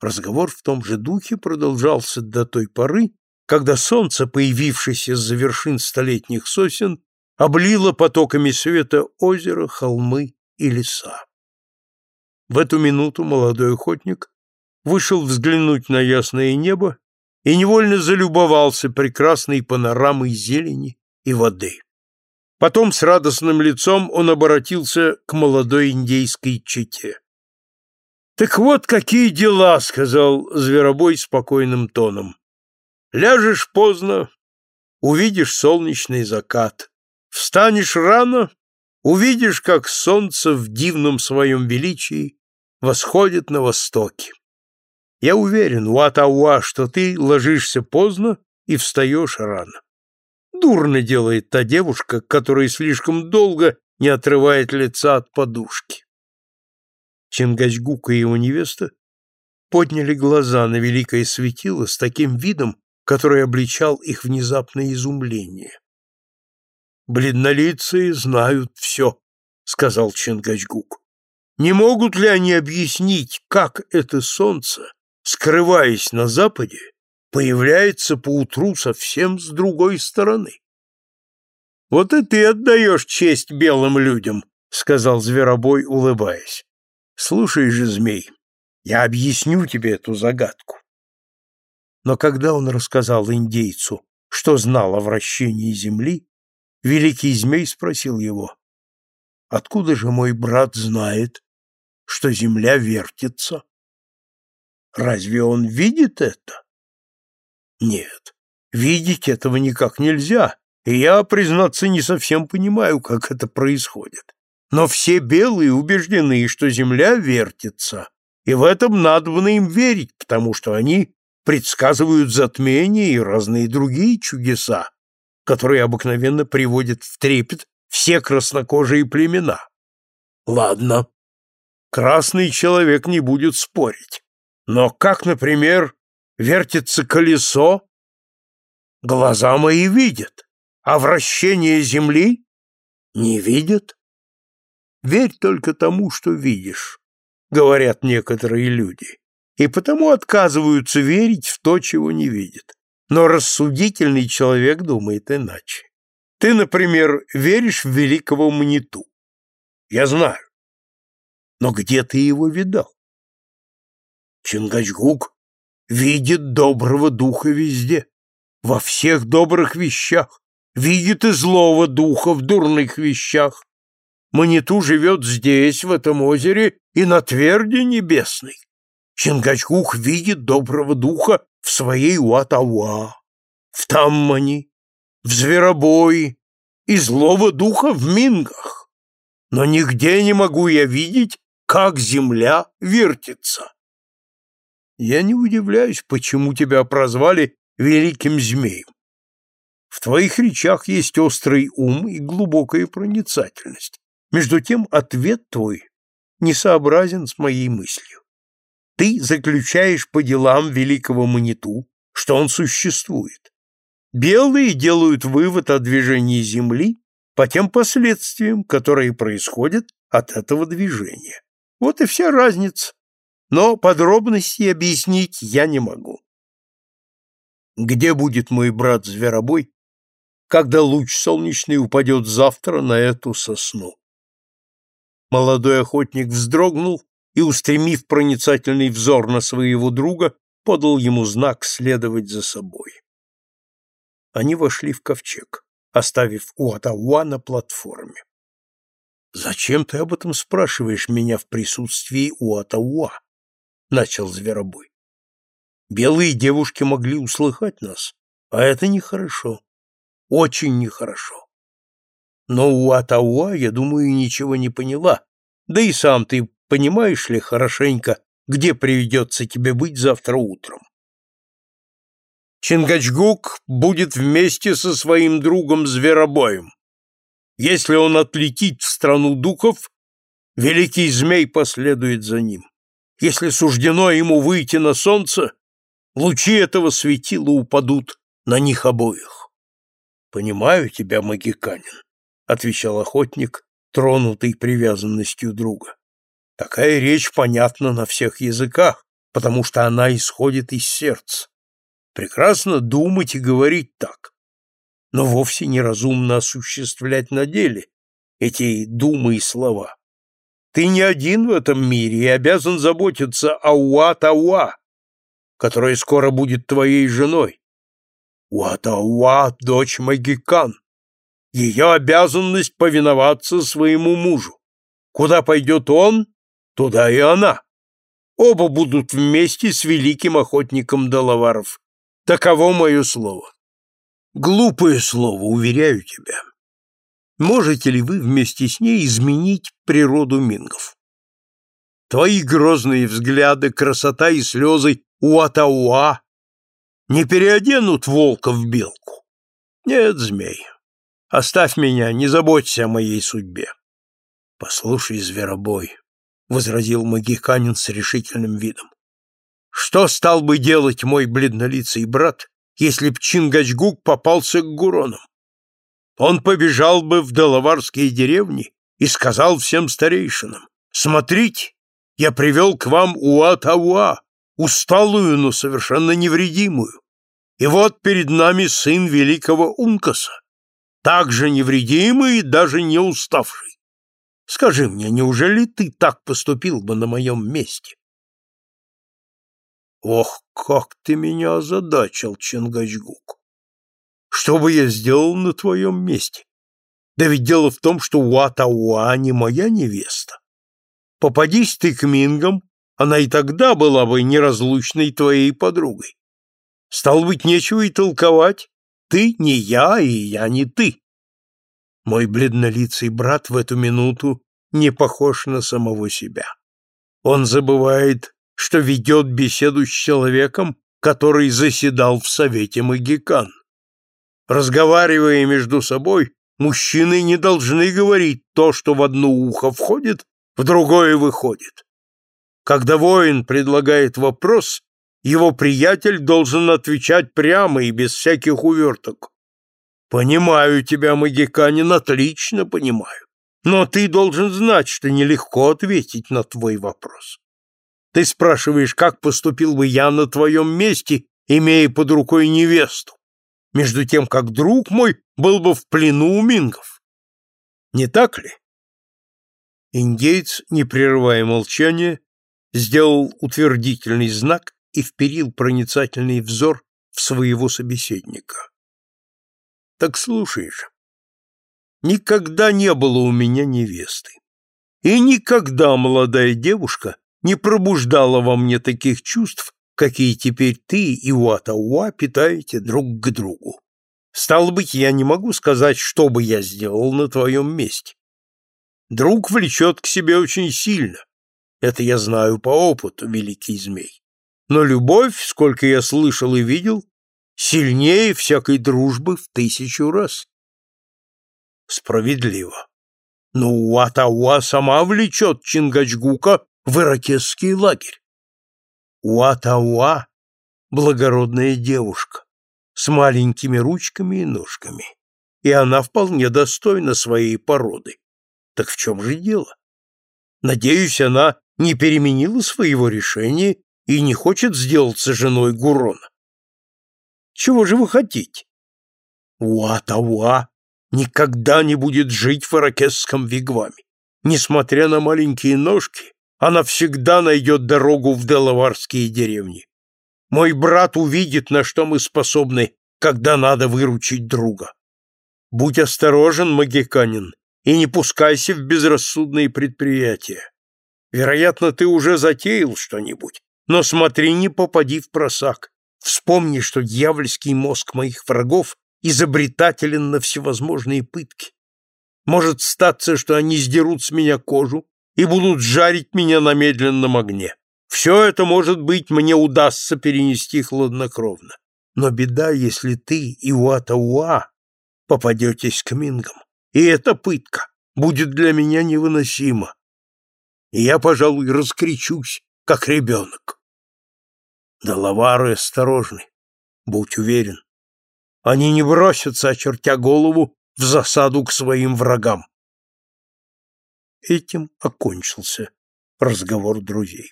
Разговор в том же духе продолжался до той поры, когда солнце, появившееся из-за вершин столетних сосен, облило потоками света озеро, холмы и леса. В эту минуту молодой охотник вышел взглянуть на ясное небо и невольно залюбовался прекрасной панорамой зелени и воды. Потом с радостным лицом он обратился к молодой индейской чете. «Так вот какие дела!» — сказал Зверобой спокойным тоном. «Ляжешь поздно, увидишь солнечный закат. Встанешь рано, увидишь, как солнце в дивном своем величии восходит на востоке. Я уверен, Уатауа, что ты ложишься поздно и встаешь рано. Дурно делает та девушка, которая слишком долго не отрывает лица от подушки. Чингачгук и его невеста подняли глаза на великое светило с таким видом, который обличал их внезапное изумление. «Бледнолицые знают все», — сказал Чингачгук. «Не могут ли они объяснить, как это солнце, скрываясь на западе, появляется поутру совсем с другой стороны?» «Вот и ты отдаешь честь белым людям», — сказал Зверобой, улыбаясь. Слушай же, змей, я объясню тебе эту загадку. Но когда он рассказал индейцу, что знал о вращении земли, великий змей спросил его, «Откуда же мой брат знает, что земля вертится? Разве он видит это?» «Нет, видеть этого никак нельзя, и я, признаться, не совсем понимаю, как это происходит. Но все белые убеждены, что Земля вертится, и в этом надобно им верить, потому что они предсказывают затмения и разные другие чудеса, которые обыкновенно приводят в трепет все краснокожие племена. Ладно, красный человек не будет спорить. Но как, например, вертится колесо? Глаза мои видят, а вращение Земли не видят. Верь только тому, что видишь, говорят некоторые люди, и потому отказываются верить в то, чего не видят. Но рассудительный человек думает иначе. Ты, например, веришь в великого Маниту. Я знаю. Но где ты его видал? Чингачгук видит доброго духа везде, во всех добрых вещах, видит и злого духа в дурных вещах, Маниту живет здесь, в этом озере, и на тверде небесной. Чингачгук видит доброго духа в своей Уатауа, в Таммани, в Зверобой и злого духа в Мингах. Но нигде не могу я видеть, как земля вертится. Я не удивляюсь, почему тебя прозвали великим змеем. В твоих речах есть острый ум и глубокая проницательность. Между тем ответ твой несообразен с моей мыслью. Ты заключаешь по делам великого Маниту, что он существует. Белые делают вывод о движении Земли по тем последствиям, которые происходят от этого движения. Вот и вся разница. Но подробностей объяснить я не могу. Где будет мой брат Зверобой, когда луч солнечный упадет завтра на эту сосну? Молодой охотник вздрогнул и, устремив проницательный взор на своего друга, подал ему знак следовать за собой. Они вошли в ковчег, оставив Уатауа на платформе. «Зачем ты об этом спрашиваешь меня в присутствии Уатауа?» — начал Зверобой. «Белые девушки могли услыхать нас, а это нехорошо, очень нехорошо. Но у Атауа, я думаю, ничего не поняла. Да и сам ты понимаешь ли хорошенько, где приведется тебе быть завтра утром. Чингачгук будет вместе со своим другом Зверобоем. Если он отлетит в страну духов, великий змей последует за ним. Если суждено ему выйти на солнце, лучи этого светила упадут на них обоих. Понимаю тебя, магиканин. — отвечал охотник, тронутый привязанностью друга. «Такая речь понятна на всех языках, потому что она исходит из сердца. Прекрасно думать и говорить так, но вовсе неразумно осуществлять на деле эти думы и слова. Ты не один в этом мире и обязан заботиться о Уа-Тауа, которая скоро будет твоей женой. Уа-Тауа — дочь Магикан. Ее обязанность повиноваться своему мужу. Куда пойдет он, туда и она. Оба будут вместе с великим охотником Доловаров. Таково мое слово. Глупое слово, уверяю тебя. Можете ли вы вместе с ней изменить природу мингов? Твои грозные взгляды, красота и слезы уатауа не переоденут волка в белку. Нет, змей, оставь меня, не заботься о моей судьбе. Послушай, зверобой, — возразил магиканин с решительным видом. Что стал бы делать мой бледнолицый брат, если б Чингачгук попался к Гуронам? Он побежал бы в Доловарские деревни и сказал всем старейшинам, «Смотрите, я привел к вам Уа-Тауа, усталую, но совершенно невредимую. И вот перед нами сын великого Ункаса, также невредимый и даже не уставший. Скажи мне, неужели ты так поступил бы на моем месте?» «Ох, как ты меня озадачил, Чингачгук! Что бы я сделал на твоем месте? Да ведь дело в том, что Уатауа не моя невеста. Попадись ты к Мингам, она и тогда была бы неразлучной твоей подругой. Стал быть, нечего и толковать. Ты не я, и я не ты. Мой бледнолицый брат в эту минуту не похож на самого себя. Он забывает, что ведет беседу с человеком, который заседал в Совете Магикан. Разговаривая между собой, мужчины не должны говорить то, что в одно ухо входит, в другое выходит. Когда воин предлагает вопрос, его приятель должен отвечать прямо и без всяких уверток. Понимаю тебя, магиканин, отлично понимаю. Но ты должен знать, что нелегко ответить на твой вопрос. Ты спрашиваешь, как поступил бы я на твоем месте, имея под рукой невесту между тем как друг мой был бы в плену у мингов. Не так ли? Индеец, не прерывая молчания, сделал утвердительный знак и вперил проницательный взор в своего собеседника. Так слушай же. Никогда не было у меня невесты. И никогда молодая девушка не пробуждала во мне таких чувств, какие теперь ты и Уатауа питаете друг к другу. Стало быть, я не могу сказать, что бы я сделал на твоем месте. Друг влечет к себе очень сильно. Это я знаю по опыту, великий змей. Но любовь, сколько я слышал и видел, сильнее всякой дружбы в тысячу раз. Справедливо. Но Уатауа сама влечет Чингачгука в иракесский лагерь. Уа-Тауа — благородная девушка с маленькими ручками и ножками, и она вполне достойна своей породы. Так в чем же дело? Надеюсь, она не переменила своего решения и не хочет сделаться женой Гурона. Чего же вы хотите? Уа-Тауа никогда не будет жить в иракесском вигваме. Несмотря на маленькие ножки, она всегда найдет дорогу в делаварские деревни. Мой брат увидит, на что мы способны, когда надо выручить друга. Будь осторожен, магиканин, и не пускайся в безрассудные предприятия. Вероятно, ты уже затеял что-нибудь, но смотри, не попади в просак. Вспомни, что дьявольский мозг моих врагов изобретателен на всевозможные пытки. Может статься, что они сдерут с меня кожу, и будут жарить меня на медленном огне. Все это, может быть, мне удастся перенести хладнокровно. Но беда, если ты и Уатауа попадетесь к мингам. И эта пытка будет для меня невыносима. И я, пожалуй, раскричусь, как ребенок. Да лавары осторожны, будь уверен. Они не бросятся, очертя голову, в засаду к своим врагам. Этим окончился разговор друзей.